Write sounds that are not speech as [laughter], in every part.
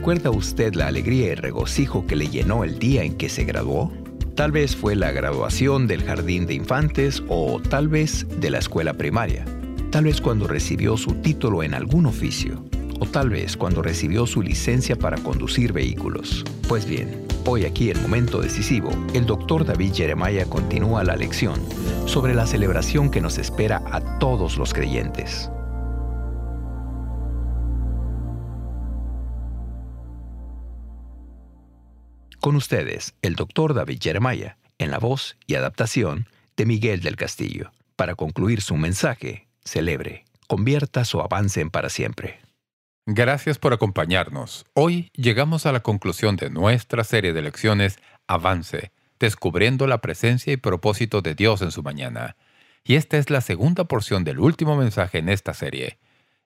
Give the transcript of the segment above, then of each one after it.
¿Recuerda usted la alegría y regocijo que le llenó el día en que se graduó? Tal vez fue la graduación del jardín de infantes o tal vez de la escuela primaria. Tal vez cuando recibió su título en algún oficio. O tal vez cuando recibió su licencia para conducir vehículos. Pues bien, hoy aquí en Momento Decisivo, el doctor David Jeremiah continúa la lección sobre la celebración que nos espera a todos los creyentes. Con ustedes, el doctor David Jeremiah, en la voz y adaptación de Miguel del Castillo. Para concluir su mensaje, celebre, convierta su avance en para siempre. Gracias por acompañarnos. Hoy llegamos a la conclusión de nuestra serie de lecciones Avance, descubriendo la presencia y propósito de Dios en su mañana. Y esta es la segunda porción del último mensaje en esta serie.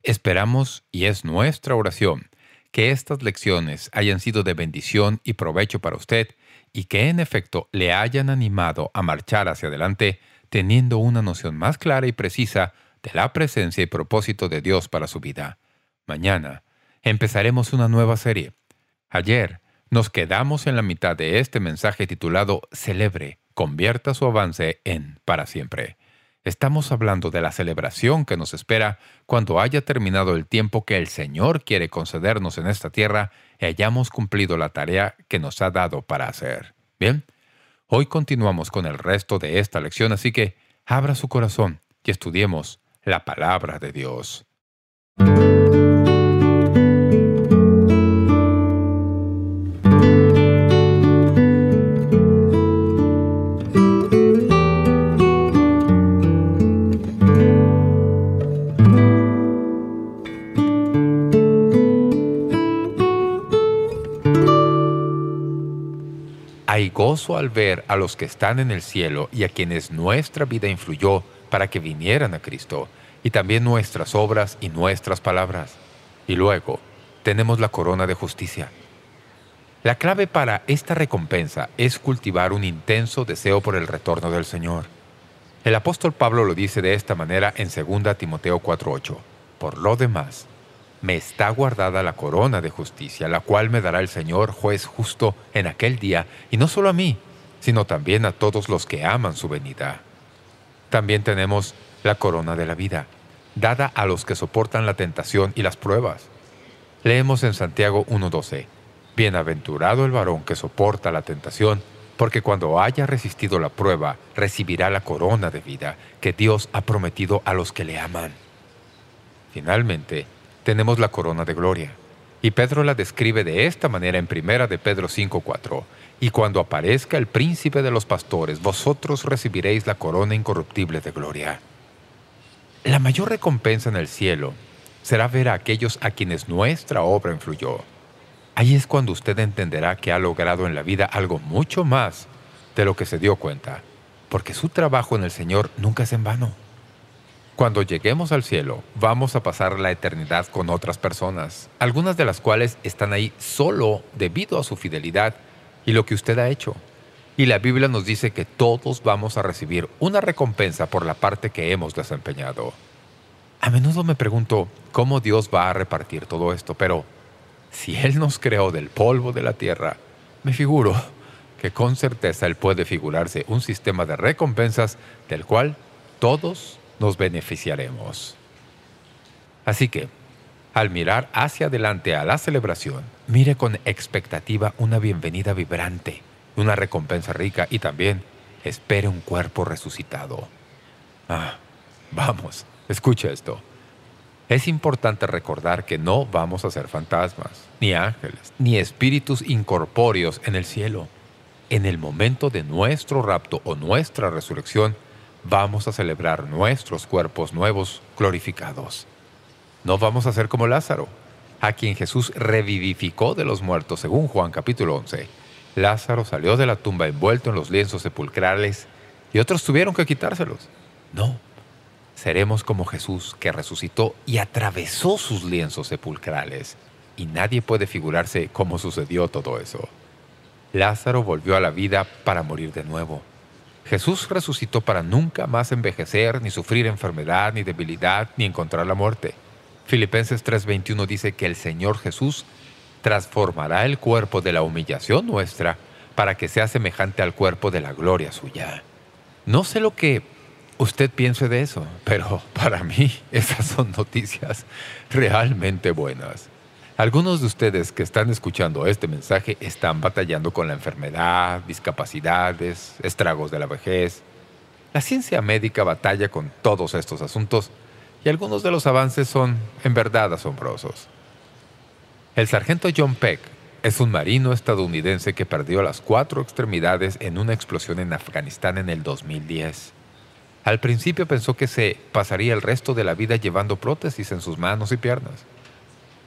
Esperamos, y es nuestra oración, que estas lecciones hayan sido de bendición y provecho para usted y que en efecto le hayan animado a marchar hacia adelante teniendo una noción más clara y precisa de la presencia y propósito de Dios para su vida. Mañana empezaremos una nueva serie. Ayer nos quedamos en la mitad de este mensaje titulado Celebre, convierta su avance en para siempre. Estamos hablando de la celebración que nos espera cuando haya terminado el tiempo que el Señor quiere concedernos en esta tierra y hayamos cumplido la tarea que nos ha dado para hacer. Bien, hoy continuamos con el resto de esta lección, así que abra su corazón y estudiemos la palabra de Dios. Gozo al ver a los que están en el cielo y a quienes nuestra vida influyó para que vinieran a Cristo, y también nuestras obras y nuestras palabras. Y luego tenemos la corona de justicia. La clave para esta recompensa es cultivar un intenso deseo por el retorno del Señor. El apóstol Pablo lo dice de esta manera en 2 Timoteo 4.8. Por lo demás, me está guardada la corona de justicia, la cual me dará el Señor juez justo en aquel día, y no solo a mí, sino también a todos los que aman su venida. También tenemos la corona de la vida, dada a los que soportan la tentación y las pruebas. Leemos en Santiago 1.12, Bienaventurado el varón que soporta la tentación, porque cuando haya resistido la prueba, recibirá la corona de vida que Dios ha prometido a los que le aman. Finalmente, tenemos la corona de gloria. Y Pedro la describe de esta manera en primera de Pedro 5.4. Y cuando aparezca el príncipe de los pastores, vosotros recibiréis la corona incorruptible de gloria. La mayor recompensa en el cielo será ver a aquellos a quienes nuestra obra influyó. Ahí es cuando usted entenderá que ha logrado en la vida algo mucho más de lo que se dio cuenta, porque su trabajo en el Señor nunca es en vano. Cuando lleguemos al cielo, vamos a pasar la eternidad con otras personas, algunas de las cuales están ahí solo debido a su fidelidad y lo que usted ha hecho. Y la Biblia nos dice que todos vamos a recibir una recompensa por la parte que hemos desempeñado. A menudo me pregunto cómo Dios va a repartir todo esto, pero si Él nos creó del polvo de la tierra, me figuro que con certeza Él puede figurarse un sistema de recompensas del cual todos nos beneficiaremos. Así que, al mirar hacia adelante a la celebración, mire con expectativa una bienvenida vibrante, una recompensa rica y también espere un cuerpo resucitado. Ah, vamos, escucha esto. Es importante recordar que no vamos a ser fantasmas, ni ángeles, ni espíritus incorpóreos en el cielo. En el momento de nuestro rapto o nuestra resurrección, vamos a celebrar nuestros cuerpos nuevos glorificados. No vamos a ser como Lázaro, a quien Jesús revivificó de los muertos, según Juan capítulo 11. Lázaro salió de la tumba envuelto en los lienzos sepulcrales y otros tuvieron que quitárselos. No, seremos como Jesús, que resucitó y atravesó sus lienzos sepulcrales. Y nadie puede figurarse cómo sucedió todo eso. Lázaro volvió a la vida para morir de nuevo. Jesús resucitó para nunca más envejecer, ni sufrir enfermedad, ni debilidad, ni encontrar la muerte. Filipenses 3.21 dice que el Señor Jesús transformará el cuerpo de la humillación nuestra para que sea semejante al cuerpo de la gloria suya. No sé lo que usted piense de eso, pero [laughs] para mí esas son noticias realmente buenas. Algunos de ustedes que están escuchando este mensaje están batallando con la enfermedad, discapacidades, estragos de la vejez. La ciencia médica batalla con todos estos asuntos y algunos de los avances son en verdad asombrosos. El sargento John Peck es un marino estadounidense que perdió las cuatro extremidades en una explosión en Afganistán en el 2010. Al principio pensó que se pasaría el resto de la vida llevando prótesis en sus manos y piernas.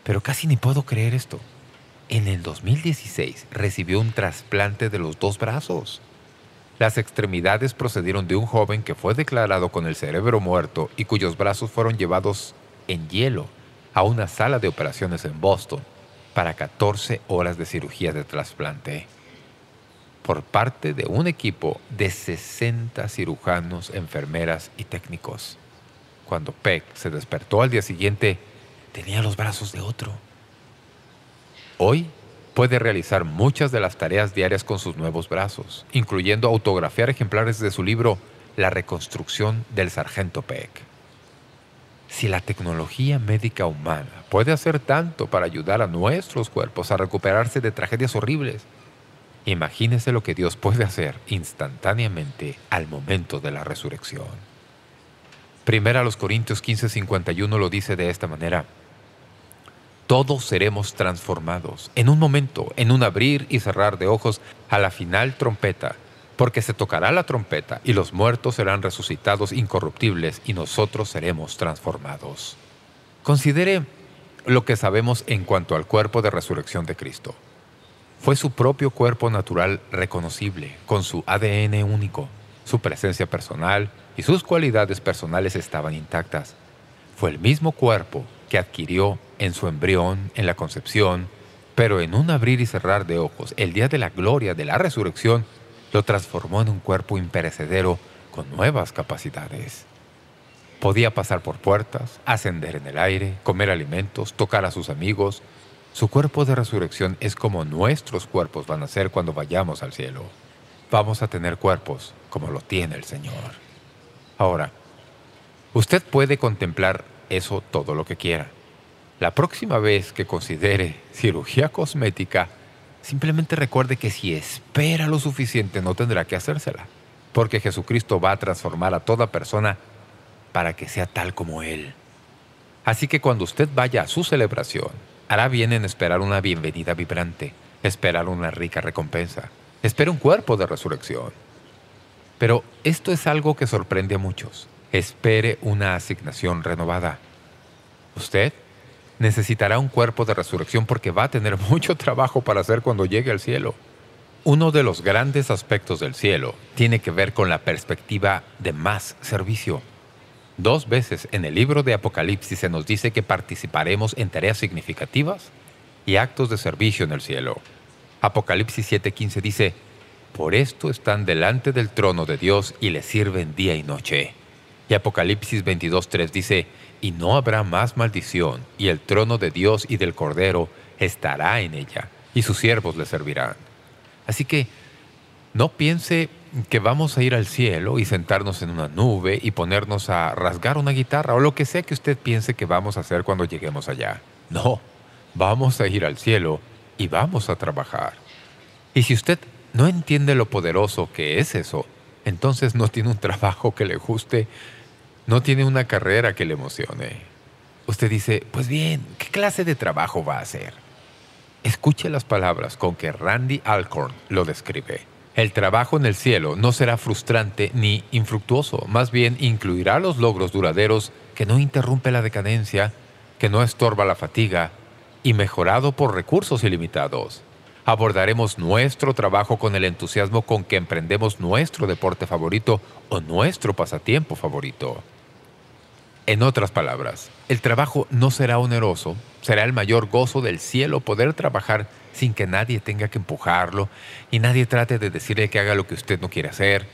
Pero casi ni puedo creer esto. En el 2016 recibió un trasplante de los dos brazos. Las extremidades procedieron de un joven que fue declarado con el cerebro muerto y cuyos brazos fueron llevados en hielo a una sala de operaciones en Boston para 14 horas de cirugía de trasplante por parte de un equipo de 60 cirujanos, enfermeras y técnicos. Cuando Peck se despertó al día siguiente, tenía los brazos de otro. Hoy puede realizar muchas de las tareas diarias con sus nuevos brazos, incluyendo autografiar ejemplares de su libro La reconstrucción del sargento Peck. Si la tecnología médica humana puede hacer tanto para ayudar a nuestros cuerpos a recuperarse de tragedias horribles, imagínese lo que Dios puede hacer instantáneamente al momento de la resurrección. Primera a los Corintios 15:51 lo dice de esta manera todos seremos transformados, en un momento, en un abrir y cerrar de ojos, a la final trompeta, porque se tocará la trompeta y los muertos serán resucitados incorruptibles y nosotros seremos transformados. Considere lo que sabemos en cuanto al cuerpo de resurrección de Cristo. Fue su propio cuerpo natural reconocible, con su ADN único, su presencia personal y sus cualidades personales estaban intactas. Fue el mismo cuerpo que adquirió en su embrión, en la concepción, pero en un abrir y cerrar de ojos, el día de la gloria de la resurrección, lo transformó en un cuerpo imperecedero con nuevas capacidades. Podía pasar por puertas, ascender en el aire, comer alimentos, tocar a sus amigos. Su cuerpo de resurrección es como nuestros cuerpos van a ser cuando vayamos al cielo. Vamos a tener cuerpos como lo tiene el Señor. Ahora, usted puede contemplar eso todo lo que quiera. La próxima vez que considere cirugía cosmética, simplemente recuerde que si espera lo suficiente no tendrá que hacérsela, porque Jesucristo va a transformar a toda persona para que sea tal como Él. Así que cuando usted vaya a su celebración, hará bien en esperar una bienvenida vibrante, esperar una rica recompensa, espera un cuerpo de resurrección. Pero esto es algo que sorprende a muchos. Espere una asignación renovada. Usted necesitará un cuerpo de resurrección porque va a tener [laughs] mucho trabajo para hacer cuando llegue al cielo. Uno de los grandes aspectos del cielo tiene que ver con la perspectiva de más servicio. Dos veces en el libro de Apocalipsis se nos dice que participaremos en tareas significativas y actos de servicio en el cielo. Apocalipsis 7.15 dice, «Por esto están delante del trono de Dios y le sirven día y noche». Y Apocalipsis 22.3 dice, y no habrá más maldición, y el trono de Dios y del Cordero estará en ella, y sus siervos le servirán. Así que no piense que vamos a ir al cielo y sentarnos en una nube y ponernos a rasgar una guitarra o lo que sea que usted piense que vamos a hacer cuando lleguemos allá. No, vamos a ir al cielo y vamos a trabajar. Y si usted no entiende lo poderoso que es eso, entonces no tiene un trabajo que le guste no tiene una carrera que le emocione. Usted dice, pues bien, ¿qué clase de trabajo va a hacer? Escuche las palabras con que Randy Alcorn lo describe. El trabajo en el cielo no será frustrante ni infructuoso, más bien incluirá los logros duraderos que no interrumpe la decadencia, que no estorba la fatiga y mejorado por recursos ilimitados. Abordaremos nuestro trabajo con el entusiasmo con que emprendemos nuestro deporte favorito o nuestro pasatiempo favorito. En otras palabras, el trabajo no será oneroso, será el mayor gozo del cielo poder trabajar sin que nadie tenga que empujarlo y nadie trate de decirle que haga lo que usted no quiere hacer,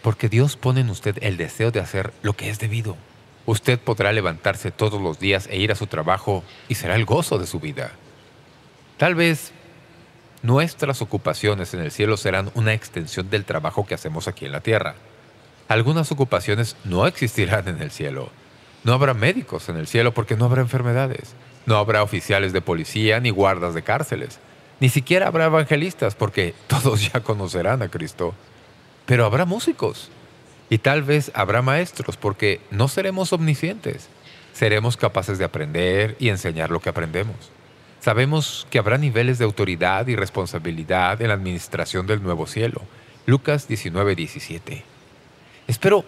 porque Dios pone en usted el deseo de hacer lo que es debido. Usted podrá levantarse todos los días e ir a su trabajo y será el gozo de su vida. Tal vez nuestras ocupaciones en el cielo serán una extensión del trabajo que hacemos aquí en la tierra. Algunas ocupaciones no existirán en el cielo. No habrá médicos en el cielo porque no habrá enfermedades. No habrá oficiales de policía ni guardas de cárceles. Ni siquiera habrá evangelistas porque [laughs] todos ya conocerán a Cristo. Pero habrá músicos. Y tal vez habrá maestros porque no seremos omniscientes. Seremos capaces de aprender y enseñar lo que aprendemos. Sabemos que habrá niveles de autoridad y responsabilidad en la administración del nuevo cielo. Lucas 19, 17. Espero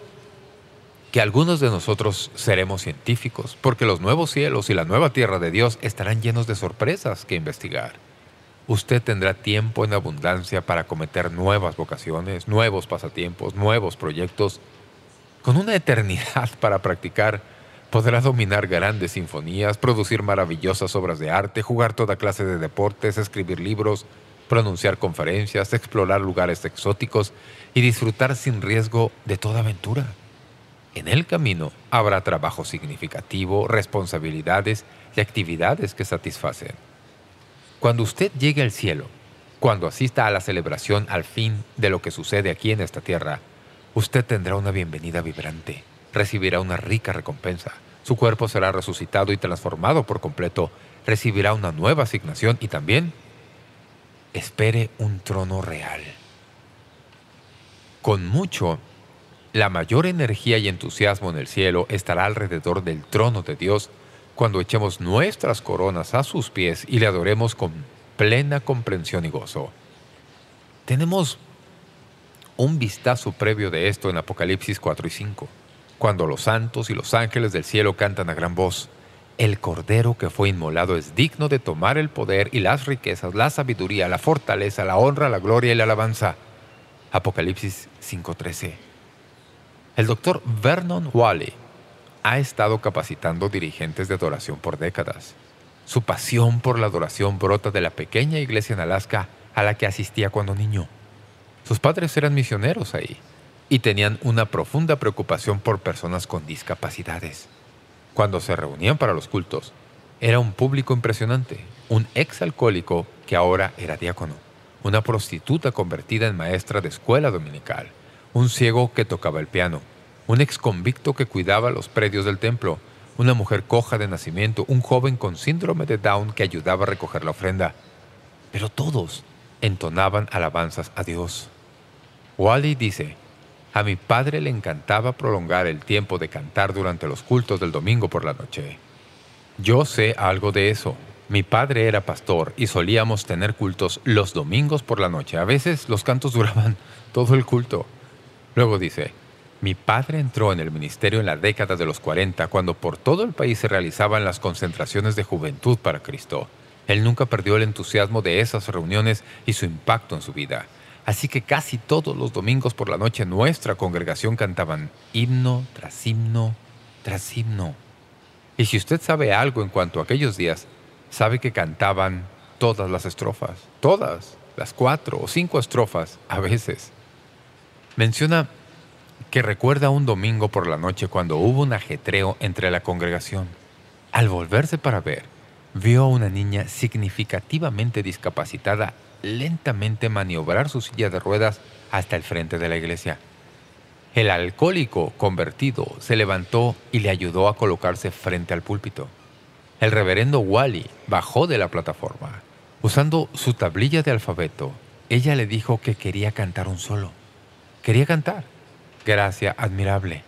que algunos de nosotros seremos científicos, porque los nuevos cielos y la nueva tierra de Dios estarán llenos de sorpresas que investigar. Usted tendrá tiempo en abundancia para cometer nuevas vocaciones, nuevos pasatiempos, nuevos proyectos. Con una eternidad [laughs] para practicar, podrá dominar grandes sinfonías, producir maravillosas obras de arte, jugar toda clase de deportes, escribir libros, pronunciar conferencias, explorar lugares exóticos y disfrutar sin riesgo de toda aventura. En el camino habrá trabajo significativo, responsabilidades y actividades que satisfacen. Cuando usted llegue al cielo, cuando asista a la celebración al fin de lo que sucede aquí en esta tierra, usted tendrá una bienvenida vibrante, recibirá una rica recompensa, su cuerpo será resucitado y transformado por completo, recibirá una nueva asignación y también espere un trono real. Con mucho la mayor energía y entusiasmo en el cielo estará alrededor del trono de Dios cuando echemos nuestras coronas a sus pies y le adoremos con plena comprensión y gozo. Tenemos un vistazo previo de esto en Apocalipsis 4 y 5, cuando los santos y los ángeles del cielo cantan a gran voz, «El Cordero que fue inmolado es digno de tomar el poder y las riquezas, la sabiduría, la fortaleza, la honra, la gloria y la alabanza». Apocalipsis 5.13 el doctor Vernon Wally ha estado capacitando dirigentes de adoración por décadas. Su pasión por la adoración brota de la pequeña iglesia en Alaska a la que asistía cuando niño. Sus padres eran misioneros ahí y tenían una profunda preocupación por personas con discapacidades. Cuando se reunían para los cultos, era un público impresionante, un exalcohólico que ahora era diácono, una prostituta convertida en maestra de escuela dominical, un ciego que tocaba el piano, un exconvicto que cuidaba los predios del templo, una mujer coja de nacimiento, un joven con síndrome de Down que ayudaba a recoger la ofrenda. Pero todos entonaban alabanzas a Dios. Wally dice, a mi padre le encantaba prolongar el tiempo de cantar durante los cultos del domingo por la noche. Yo sé algo de eso. Mi padre era pastor y solíamos tener cultos los domingos por la noche. A veces los cantos [laughs] duraban todo el culto. Luego dice, mi padre entró en el ministerio en la década de los 40 cuando por todo el país se realizaban las concentraciones de juventud para Cristo. Él nunca perdió el entusiasmo de esas reuniones y su impacto en su vida. Así que casi todos los domingos por la noche nuestra congregación cantaban himno tras himno tras himno. Y si usted sabe algo en cuanto a aquellos días, sabe que cantaban todas las estrofas, todas, las cuatro o cinco estrofas a veces. Menciona que recuerda un domingo por la noche cuando hubo un ajetreo entre la congregación. Al volverse para ver, vio a una niña significativamente discapacitada lentamente maniobrar su silla de ruedas hasta el frente de la iglesia. El alcohólico convertido se levantó y le ayudó a colocarse frente al púlpito. El reverendo Wally bajó de la plataforma. Usando su tablilla de alfabeto, ella le dijo que quería cantar un solo. Quería cantar. Gracia admirable.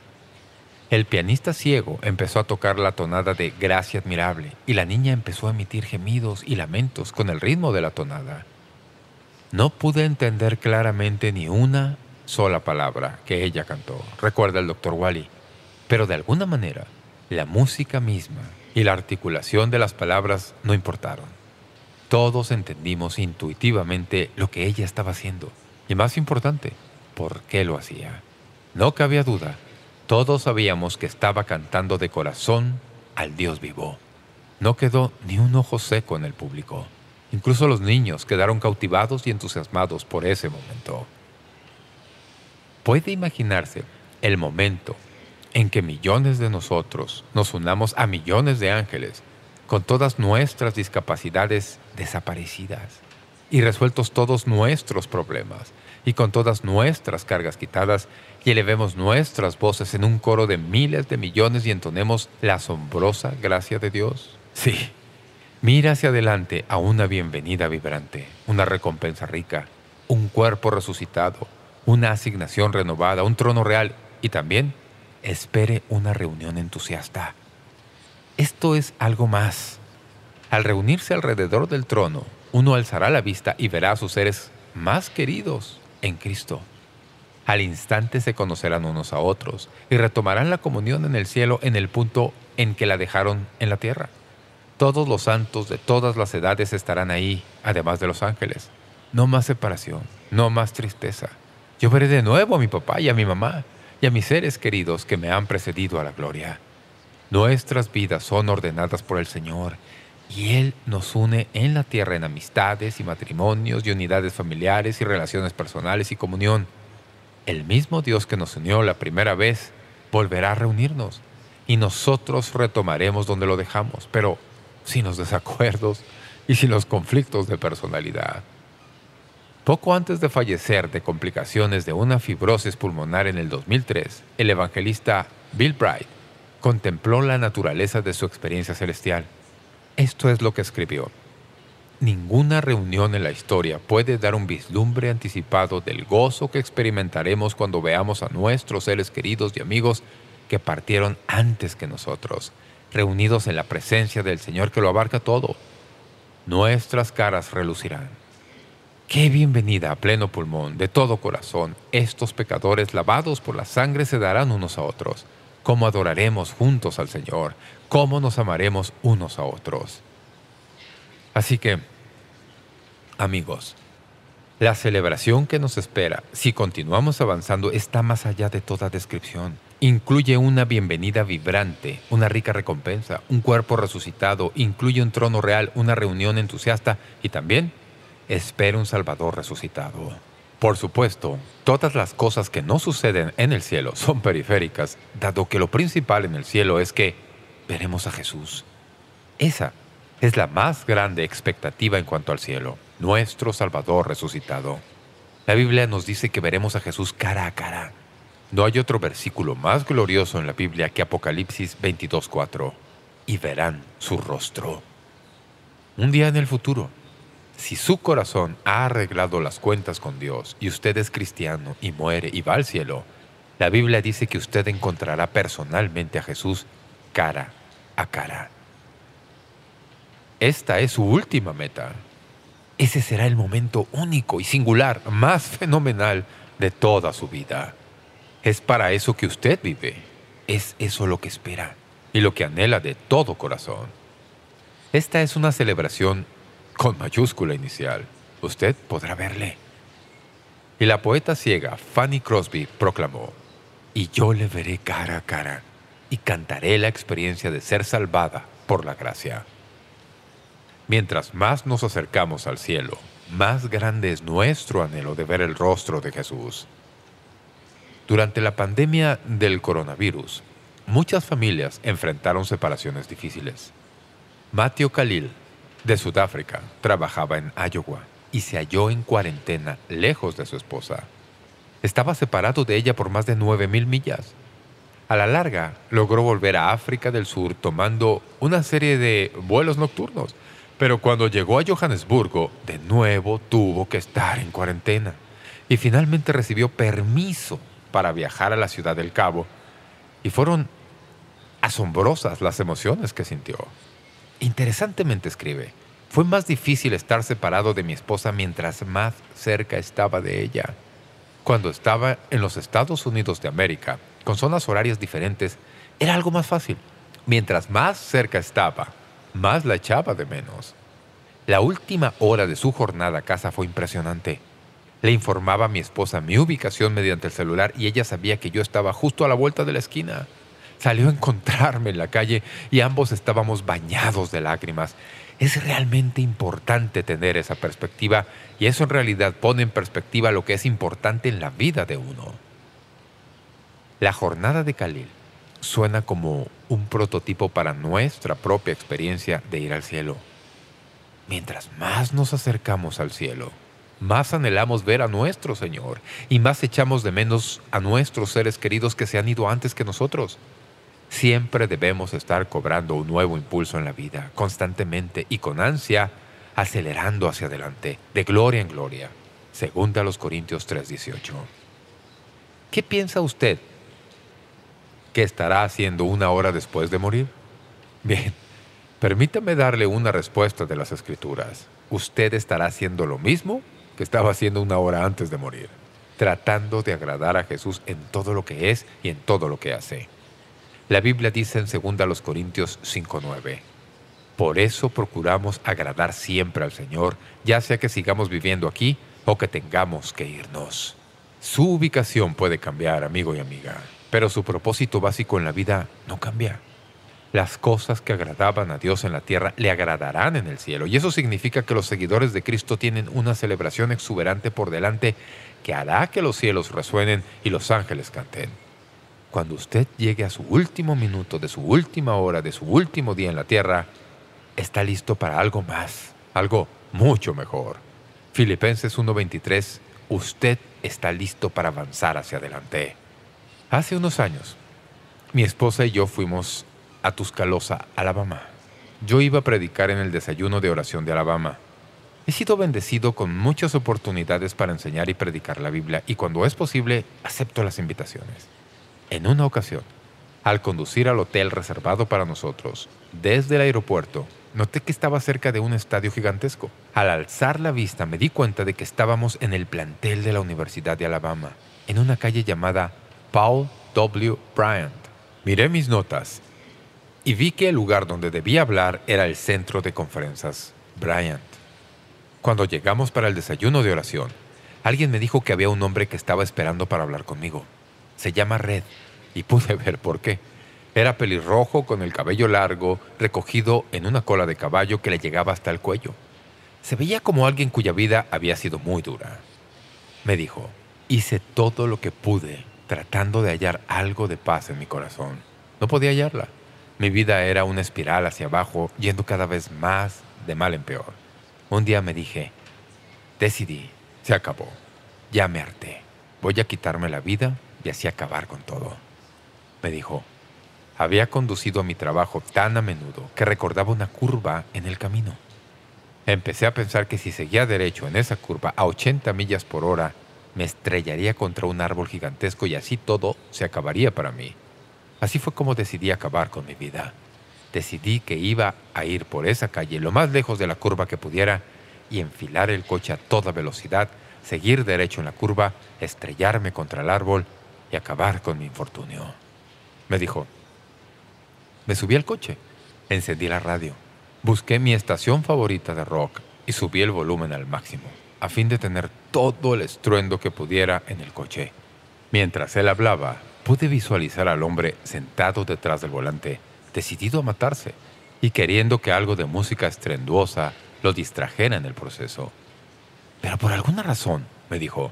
El pianista ciego empezó a tocar la tonada de Gracia admirable y la niña empezó a emitir gemidos y lamentos con el ritmo de la tonada. No pude entender claramente ni una sola palabra que ella cantó, recuerda el doctor Wally, pero de alguna manera la música misma y la articulación de las palabras no importaron. Todos entendimos intuitivamente lo que ella estaba haciendo y más importante, por qué lo hacía. No cabía duda, todos sabíamos que estaba cantando de corazón al Dios vivo. No quedó ni un ojo seco en el público. Incluso los niños quedaron cautivados y entusiasmados por ese momento. Puede imaginarse el momento en que millones de nosotros nos unamos a millones de ángeles con todas nuestras discapacidades desaparecidas y resueltos todos nuestros problemas y con todas nuestras cargas quitadas y elevemos nuestras voces en un coro de miles de millones y entonemos la asombrosa gracia de Dios? Sí, mira hacia adelante a una bienvenida vibrante, una recompensa rica, un cuerpo resucitado, una asignación renovada, un trono real y también espere una reunión entusiasta. Esto es algo más. Al reunirse alrededor del trono, uno alzará la vista y verá a sus seres más queridos en Cristo. Al instante se conocerán unos a otros y retomarán la comunión en el cielo en el punto en que la dejaron en la tierra. Todos los santos de todas las edades estarán ahí, además de los ángeles. No más separación, no más tristeza. Yo veré de nuevo a mi papá y a mi mamá y a mis seres queridos que me han precedido a la gloria. Nuestras vidas son ordenadas por el Señor y Él nos une en la tierra en amistades y matrimonios y unidades familiares y relaciones personales y comunión. El mismo Dios que nos unió la primera vez volverá a reunirnos y nosotros retomaremos donde lo dejamos, pero sin los desacuerdos y sin los conflictos de personalidad. Poco antes de fallecer de complicaciones de una fibrosis pulmonar en el 2003, el evangelista Bill Bright contempló la naturaleza de su experiencia celestial. Esto es lo que escribió. Ninguna reunión en la historia puede dar un vislumbre anticipado del gozo que experimentaremos cuando veamos a nuestros seres queridos y amigos que partieron antes que nosotros, reunidos en la presencia del Señor que lo abarca todo. Nuestras caras relucirán. ¡Qué bienvenida a pleno pulmón, de todo corazón! Estos pecadores lavados por la sangre se darán unos a otros. ¿Cómo adoraremos juntos al Señor? ¿Cómo nos amaremos unos a otros? Así que, Amigos, la celebración que nos espera, si continuamos avanzando, está más allá de toda descripción. Incluye una bienvenida vibrante, una rica recompensa, un cuerpo resucitado, incluye un trono real, una reunión entusiasta y también espera un Salvador resucitado. Por supuesto, todas las cosas que no suceden en el cielo son periféricas, dado que lo principal en el cielo es que veremos a Jesús. Esa es la más grande expectativa en cuanto al cielo nuestro Salvador resucitado. La Biblia nos dice que veremos a Jesús cara a cara. No hay otro versículo más glorioso en la Biblia que Apocalipsis 22.4. Y verán su rostro. Un día en el futuro, si su corazón ha arreglado las cuentas con Dios y usted es cristiano y muere y va al cielo, la Biblia dice que usted encontrará personalmente a Jesús cara a cara. Esta es su última meta. Ese será el momento único y singular, más fenomenal de toda su vida. Es para eso que usted vive. Es eso lo que espera y lo que anhela de todo corazón. Esta es una celebración con mayúscula inicial. Usted podrá verle. Y la poeta ciega Fanny Crosby proclamó, «Y yo le veré cara a cara y cantaré la experiencia de ser salvada por la gracia». Mientras más nos acercamos al cielo, más grande es nuestro anhelo de ver el rostro de Jesús. Durante la pandemia del coronavirus, muchas familias enfrentaron separaciones difíciles. Matthew Khalil, de Sudáfrica, trabajaba en Iowa y se halló en cuarentena lejos de su esposa. Estaba separado de ella por más de nueve mil millas. A la larga, logró volver a África del Sur tomando una serie de vuelos nocturnos pero cuando llegó a Johannesburgo, de nuevo tuvo que estar en cuarentena. Y finalmente recibió permiso para viajar a la ciudad del Cabo. Y fueron asombrosas las emociones que sintió. Interesantemente escribe, fue más difícil estar separado de mi esposa mientras más cerca estaba de ella. Cuando estaba en los Estados Unidos de América, con zonas horarias diferentes, era algo más fácil. Mientras más cerca estaba, más la echaba de menos. La última hora de su jornada a casa fue impresionante. Le informaba a mi esposa mi ubicación mediante el celular y ella sabía que yo estaba justo a la vuelta de la esquina. Salió a encontrarme en la calle y ambos estábamos bañados de lágrimas. Es realmente importante tener esa perspectiva y eso en realidad pone en perspectiva lo que es importante en la vida de uno. La jornada de Khalil suena como un prototipo para nuestra propia experiencia de ir al cielo. Mientras más nos acercamos al cielo, más anhelamos ver a nuestro Señor y más echamos de menos a nuestros seres queridos que se han ido antes que nosotros. Siempre debemos estar cobrando un nuevo impulso en la vida, constantemente y con ansia, acelerando hacia adelante, de gloria en gloria. Segunda los Corintios 3.18. ¿Qué piensa usted que estará haciendo una hora después de morir? Bien, permítame darle una respuesta de las Escrituras. Usted estará haciendo lo mismo que estaba haciendo una hora antes de morir, tratando de agradar a Jesús en todo lo que es y en todo lo que hace. La Biblia dice en 2 Corintios 5.9, Por eso procuramos agradar siempre al Señor, ya sea que sigamos viviendo aquí o que tengamos que irnos. Su ubicación puede cambiar, amigo y amiga, pero su propósito básico en la vida no cambia. Las cosas que agradaban a Dios en la tierra le agradarán en el cielo. Y eso significa que los seguidores de Cristo tienen una celebración exuberante por delante que hará que los cielos resuenen y los ángeles canten. Cuando usted llegue a su último minuto de su última hora, de su último día en la tierra, está listo para algo más, algo mucho mejor. Filipenses 1.23, usted está listo para avanzar hacia adelante. Hace unos años, mi esposa y yo fuimos a Tuscaloosa, Alabama. Yo iba a predicar en el desayuno de oración de Alabama. He sido bendecido con muchas oportunidades para enseñar y predicar la Biblia y cuando es posible acepto las invitaciones. En una ocasión, al conducir al hotel reservado para nosotros, desde el aeropuerto, noté que estaba cerca de un estadio gigantesco. Al alzar la vista me di cuenta de que estábamos en el plantel de la Universidad de Alabama, en una calle llamada Paul W. Bryant. Miré mis notas y vi que el lugar donde debía hablar era el centro de conferencias, Bryant. Cuando llegamos para el desayuno de oración, alguien me dijo que había un hombre que estaba esperando para hablar conmigo. Se llama Red, y pude [laughs] ver por qué. Era pelirrojo con el cabello largo, recogido en una cola de caballo que le llegaba hasta el cuello. Se veía como alguien cuya vida había sido muy dura. Me dijo, hice todo lo que pude, tratando de hallar algo de paz en mi corazón. No podía hallarla. Mi vida era una espiral hacia abajo, yendo cada vez más de mal en peor. Un día me dije, decidí, se acabó, ya me harté. Voy a quitarme la vida y así acabar con todo. Me dijo, había conducido a mi trabajo tan a menudo que recordaba una curva en el camino. Empecé a pensar que si seguía derecho en esa curva a 80 millas por hora, me estrellaría contra un árbol gigantesco y así todo se acabaría para mí. Así fue como decidí acabar con mi vida. Decidí que iba a ir por esa calle lo más lejos de la curva que pudiera y enfilar el coche a toda velocidad, seguir derecho en la curva, estrellarme contra el árbol y acabar con mi infortunio. Me dijo, me subí al coche, encendí la radio, busqué mi estación favorita de rock y subí el volumen al máximo, a fin de tener todo el estruendo que pudiera en el coche. Mientras él hablaba, pude visualizar al hombre sentado detrás del volante, decidido a matarse y queriendo que algo de música estrenduosa lo distrajera en el proceso. Pero por alguna razón, me dijo,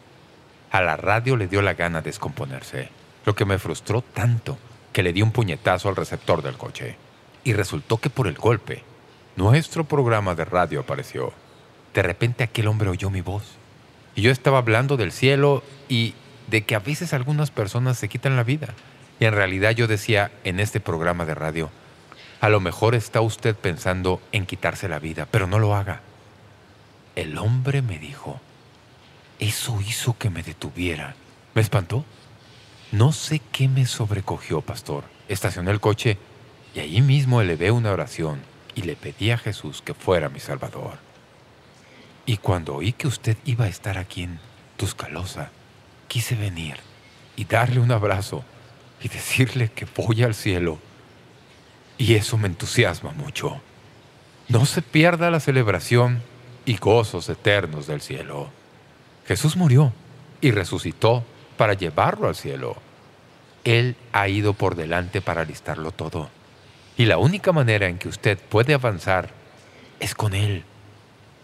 a la radio le dio la gana descomponerse, lo que me frustró tanto que le di un puñetazo al receptor del coche. Y resultó que por el golpe, nuestro programa de radio apareció. De repente aquel hombre oyó mi voz. Y yo estaba hablando del cielo y de que a veces algunas personas se quitan la vida. Y en realidad yo decía en este programa de radio, a lo mejor está usted pensando en quitarse la vida, pero no lo haga. El hombre me dijo, eso hizo que me detuviera. ¿Me espantó? No sé qué me sobrecogió, pastor. Estacioné el coche y allí mismo elevé una oración y le pedí a Jesús que fuera mi Salvador. Y cuando oí que usted iba a estar aquí en Tuscalosa, quise venir y darle un abrazo y decirle que voy al cielo. Y eso me entusiasma mucho. No se pierda la celebración y gozos eternos del cielo. Jesús murió y resucitó para llevarlo al cielo. Él ha ido por delante para alistarlo todo. Y la única manera en que usted puede avanzar es con Él.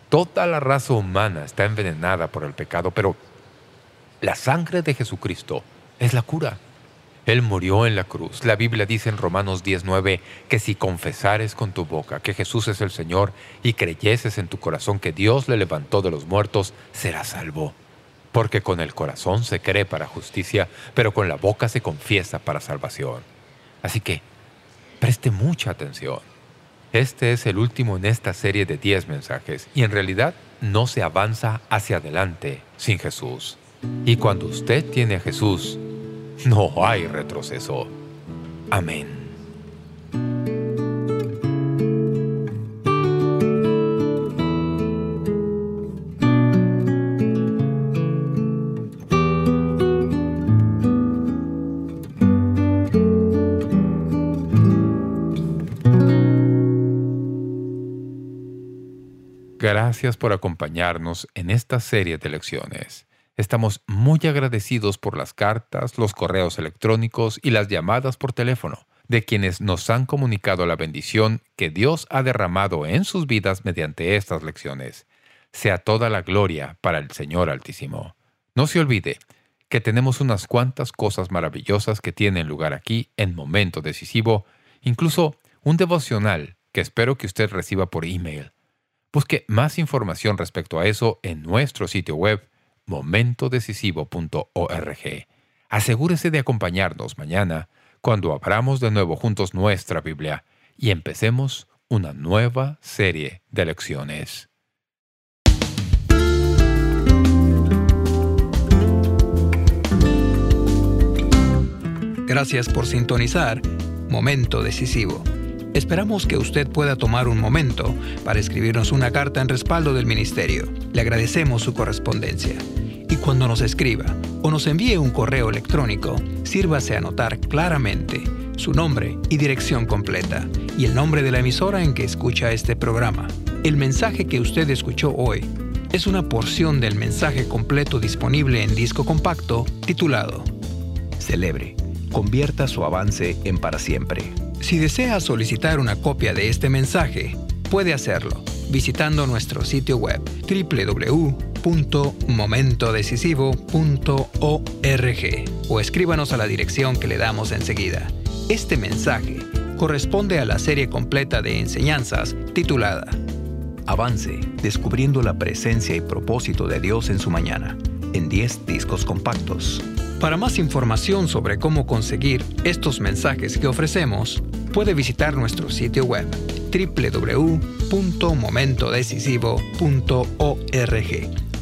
Toda la raza humana está envenenada por el pecado, pero la sangre de Jesucristo es la cura. Él murió en la cruz. La Biblia dice en Romanos 19 que si confesares con tu boca que Jesús es el Señor y creyeses en tu corazón que Dios le levantó de los muertos, serás salvo. Porque con el corazón se cree para justicia, pero con la boca se confiesa para salvación. Así que, preste mucha atención. Este es el último en esta serie de 10 mensajes y en realidad no se avanza hacia adelante sin Jesús. Y cuando usted tiene a Jesús, no hay retroceso. Amén. Gracias por acompañarnos en esta serie de lecciones. Estamos muy agradecidos por las cartas, los correos electrónicos y las llamadas por teléfono de quienes nos han comunicado la bendición que Dios ha derramado en sus vidas mediante estas lecciones. Sea toda la gloria para el Señor Altísimo. No se olvide que tenemos unas cuantas cosas maravillosas que tienen lugar aquí en momento decisivo, incluso un devocional que espero que usted reciba por email. Busque más información respecto a eso en nuestro sitio web momentodecisivo.org. Asegúrese de acompañarnos mañana cuando abramos de nuevo juntos nuestra Biblia y empecemos una nueva serie de lecciones. Gracias por sintonizar Momento Decisivo. Esperamos que usted pueda tomar un momento para escribirnos una carta en respaldo del ministerio. Le agradecemos su correspondencia. Cuando nos escriba o nos envíe un correo electrónico, sírvase a anotar claramente su nombre y dirección completa y el nombre de la emisora en que escucha este programa. El mensaje que usted escuchó hoy es una porción del mensaje completo disponible en disco compacto titulado Celebre. Convierta su avance en para siempre. Si desea solicitar una copia de este mensaje, puede hacerlo visitando nuestro sitio web www.momentodecisivo.org o escríbanos a la dirección que le damos enseguida. Este mensaje corresponde a la serie completa de enseñanzas titulada Avance, descubriendo la presencia y propósito de Dios en su mañana, en 10 discos compactos. Para más información sobre cómo conseguir estos mensajes que ofrecemos, puede visitar nuestro sitio web www.momentodecisivo.org